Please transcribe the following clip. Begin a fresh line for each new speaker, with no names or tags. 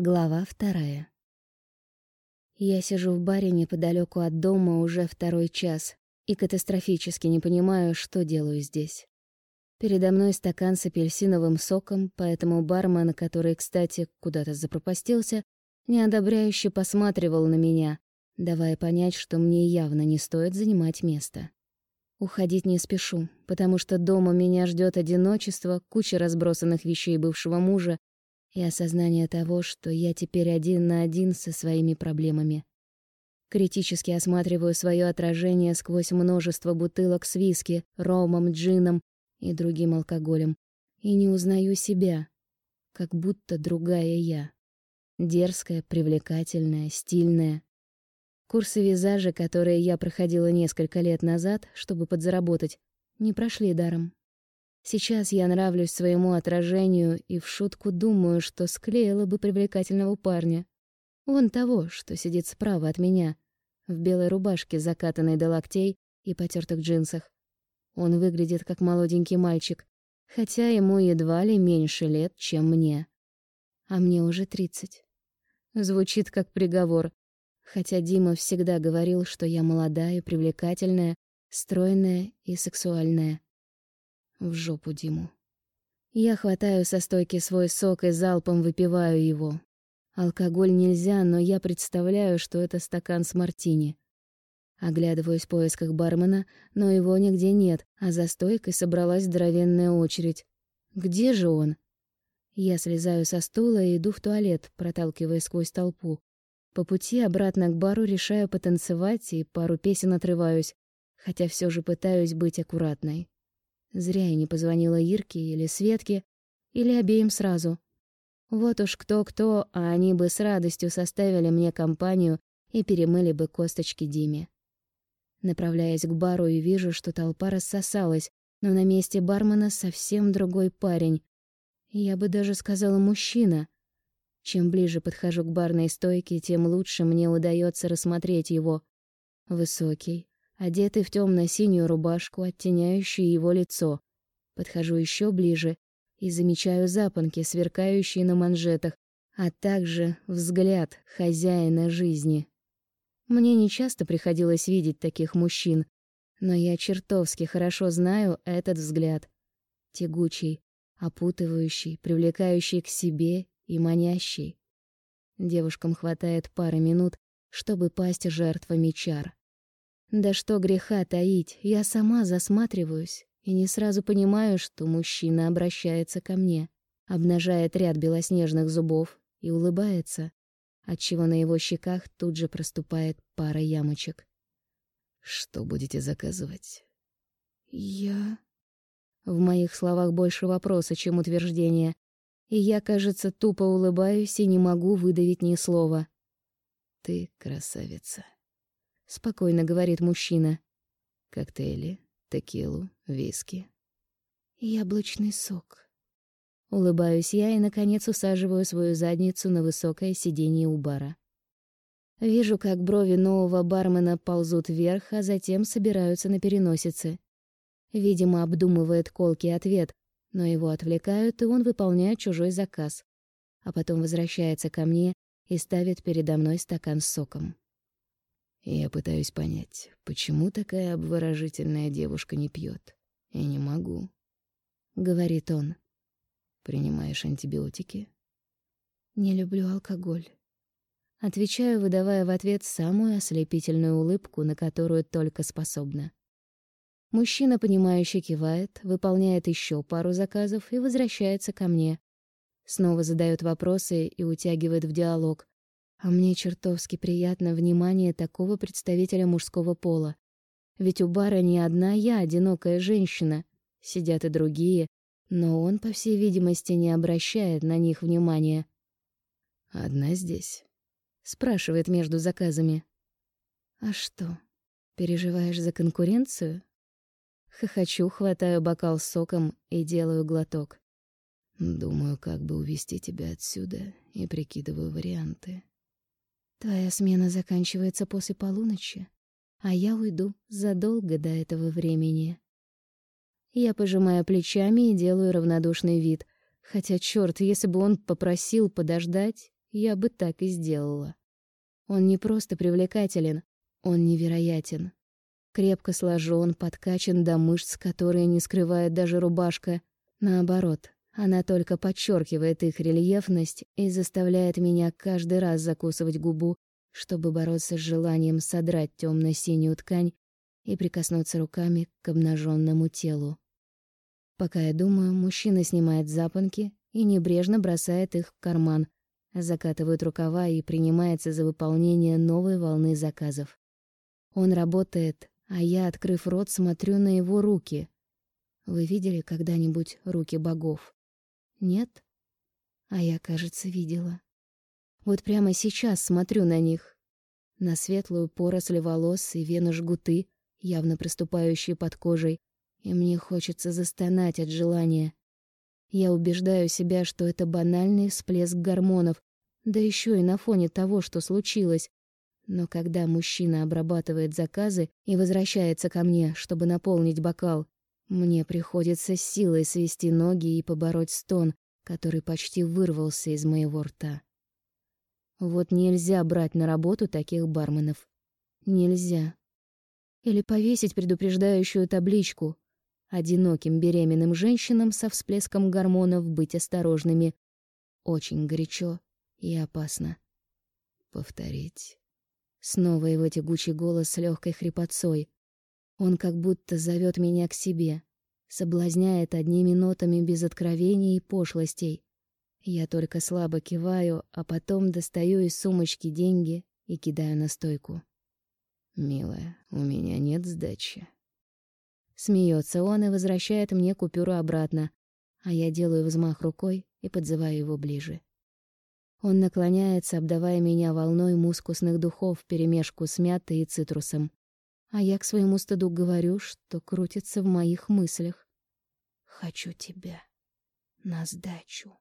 Глава вторая. Я сижу в баре неподалеку от дома уже второй час и катастрофически не понимаю, что делаю здесь. Передо мной стакан с апельсиновым соком, поэтому бармен, который, кстати, куда-то запропастился, неодобряюще посматривал на меня, давая понять, что мне явно не стоит занимать место. Уходить не спешу, потому что дома меня ждет одиночество, куча разбросанных вещей бывшего мужа и осознание того, что я теперь один на один со своими проблемами. Критически осматриваю свое отражение сквозь множество бутылок с виски, ромом, джином и другим алкоголем, и не узнаю себя, как будто другая я. Дерзкая, привлекательная, стильная. Курсы визажа, которые я проходила несколько лет назад, чтобы подзаработать, не прошли даром. Сейчас я нравлюсь своему отражению и в шутку думаю, что склеила бы привлекательного парня. Вон того, что сидит справа от меня, в белой рубашке, закатанной до локтей и потертых джинсах. Он выглядит как молоденький мальчик, хотя ему едва ли меньше лет, чем мне. А мне уже тридцать. Звучит как приговор, хотя Дима всегда говорил, что я молодая, привлекательная, стройная и сексуальная. В жопу Диму. Я хватаю со стойки свой сок и залпом выпиваю его. Алкоголь нельзя, но я представляю, что это стакан с мартини. Оглядываюсь в поисках бармена, но его нигде нет, а за стойкой собралась здоровенная очередь. Где же он? Я слезаю со стула и иду в туалет, проталкивая сквозь толпу. По пути обратно к бару решаю потанцевать и пару песен отрываюсь, хотя все же пытаюсь быть аккуратной. Зря я не позвонила Ирке или Светке, или обеим сразу. Вот уж кто-кто, а они бы с радостью составили мне компанию и перемыли бы косточки Диме. Направляясь к бару и вижу, что толпа рассосалась, но на месте бармена совсем другой парень. Я бы даже сказала мужчина. Чем ближе подхожу к барной стойке, тем лучше мне удается рассмотреть его. Высокий, одетый в темно-синюю рубашку, оттеняющую его лицо. Подхожу еще ближе и замечаю запонки, сверкающие на манжетах, а также взгляд хозяина жизни. Мне нечасто приходилось видеть таких мужчин, но я чертовски хорошо знаю этот взгляд. Тягучий, опутывающий, привлекающий к себе и манящий. Девушкам хватает пары минут, чтобы пасть жертвами чар. Да что греха таить, я сама засматриваюсь и не сразу понимаю, что мужчина обращается ко мне, обнажает ряд белоснежных зубов и улыбается, отчего на его щеках тут же проступает пара ямочек.
«Что будете заказывать?»
«Я...» В моих словах больше вопроса, чем утверждения, и я, кажется, тупо улыбаюсь и не могу выдавить ни слова.
«Ты красавица»
спокойно говорит мужчина.
Коктейли, текилу, виски.
Яблочный сок. Улыбаюсь я и наконец усаживаю свою задницу на высокое сиденье у бара. Вижу, как брови нового бармена ползут вверх, а затем собираются на переносице. Видимо, обдумывает колкий ответ, но его отвлекают, и он выполняет чужой заказ. А потом возвращается ко мне и ставит передо мной стакан с соком.
Я пытаюсь понять, почему такая обворожительная девушка не пьет. Я не могу.
Говорит он.
Принимаешь антибиотики?
Не люблю алкоголь. Отвечаю, выдавая в ответ самую ослепительную улыбку, на которую только способна. Мужчина, понимающе кивает, выполняет еще пару заказов и возвращается ко мне. Снова задает вопросы и утягивает в диалог, а мне чертовски приятно внимание такого представителя мужского пола. Ведь у бара не одна я, одинокая женщина. Сидят и другие, но он, по всей видимости, не обращает на них внимания.
«Одна здесь?»
— спрашивает между заказами. «А что, переживаешь за конкуренцию?» Хохочу, хватаю бокал с соком и делаю глоток.
«Думаю, как бы увести тебя отсюда, и прикидываю варианты».
Твоя смена заканчивается после полуночи, а я уйду задолго до этого времени. Я пожимаю плечами и делаю равнодушный вид, хотя чёрт, если бы он попросил подождать, я бы так и сделала. Он не просто привлекателен, он невероятен. Крепко сложен, подкачан до мышц, которые не скрывает даже рубашка. Наоборот, она только подчеркивает их рельефность и заставляет меня каждый раз закусывать губу, чтобы бороться с желанием содрать темно синюю ткань и прикоснуться руками к обнаженному телу. Пока я думаю, мужчина снимает запонки и небрежно бросает их в карман, закатывает рукава и принимается за выполнение новой волны заказов. Он работает, а я, открыв рот, смотрю на его руки. Вы видели когда-нибудь руки богов? Нет? А я, кажется, видела. Вот прямо сейчас смотрю на них. На светлую поросль волос и вены жгуты, явно проступающие под кожей, и мне хочется застонать от желания. Я убеждаю себя, что это банальный всплеск гормонов, да еще и на фоне того, что случилось. Но когда мужчина обрабатывает заказы и возвращается ко мне, чтобы наполнить бокал, мне приходится силой свести ноги и побороть стон, который почти вырвался из моего рта. Вот нельзя брать на работу таких барменов. Нельзя. Или повесить предупреждающую табличку «Одиноким беременным женщинам со всплеском гормонов быть осторожными. Очень горячо и опасно».
Повторить.
Снова его тягучий голос с легкой хрипотцой. Он как будто зовет меня к себе, соблазняет одними нотами без откровений и пошлостей. Я только слабо киваю, а потом достаю из сумочки деньги и кидаю на стойку.
«Милая, у меня нет сдачи».
Смеется он и возвращает мне купюру обратно, а я делаю взмах рукой и подзываю его ближе. Он наклоняется, обдавая меня волной мускусных духов вперемешку с мятой и цитрусом. А я к своему стыду говорю, что крутится в моих мыслях. «Хочу тебя на сдачу».